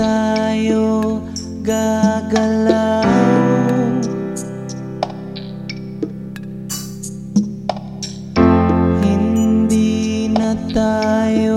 tayo gagalaw Hindi na tayo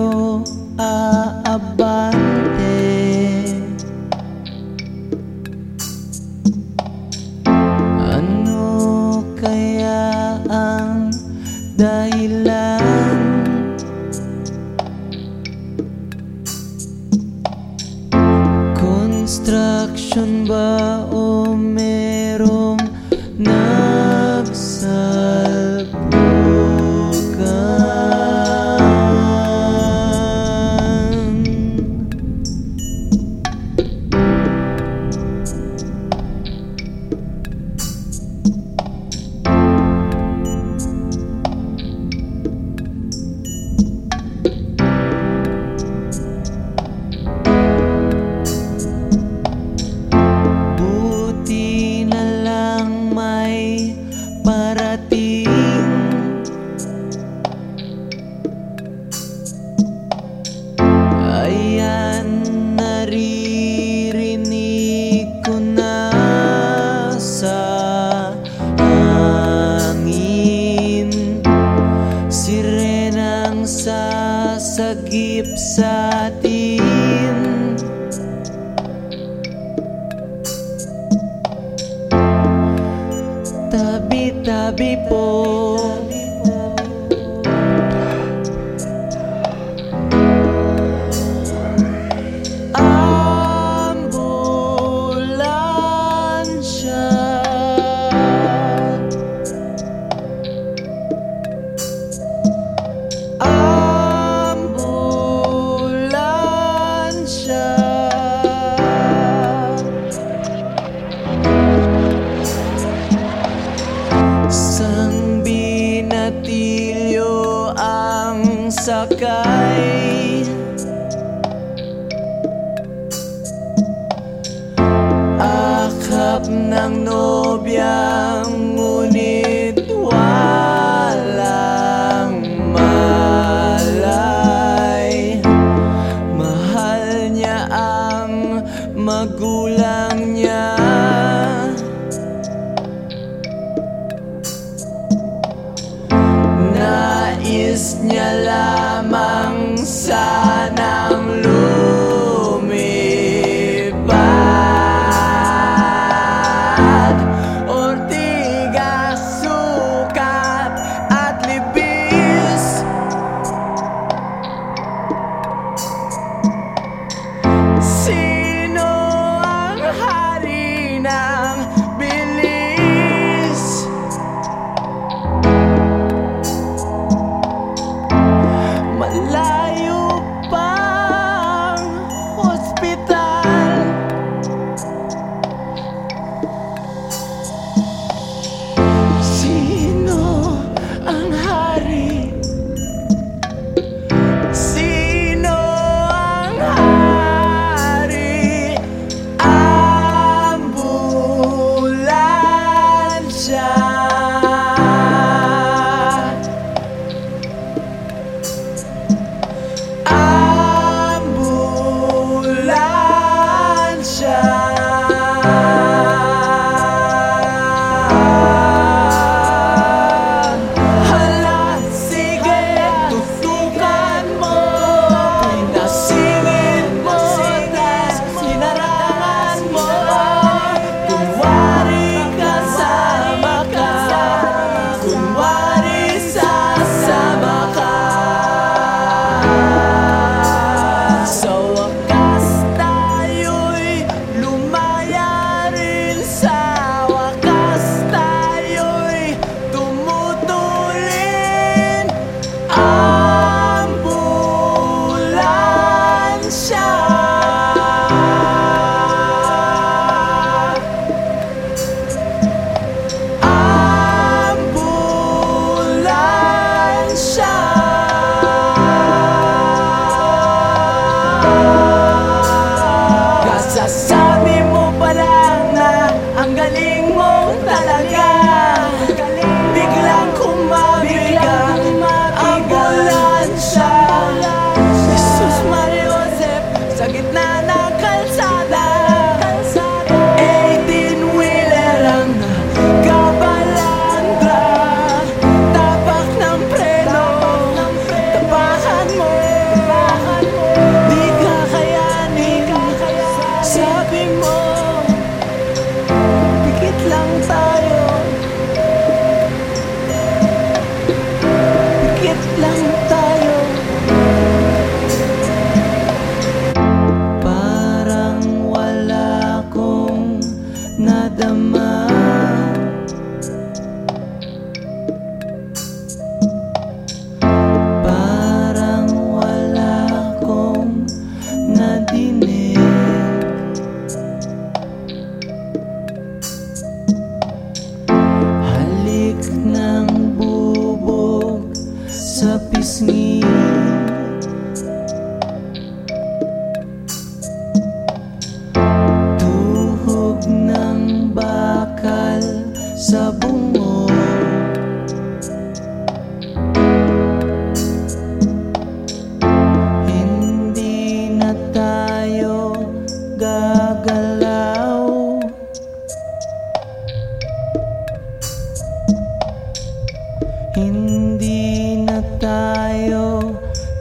sa atin. Tabi-tabi po ang sakay Akap ng nobyang Nais niya lamang sanang lumipad Ortigas, sukat at libis. Sino ang hari ng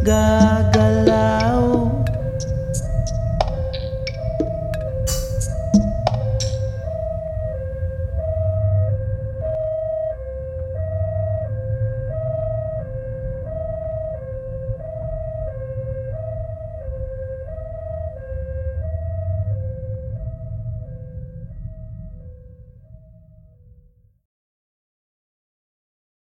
God.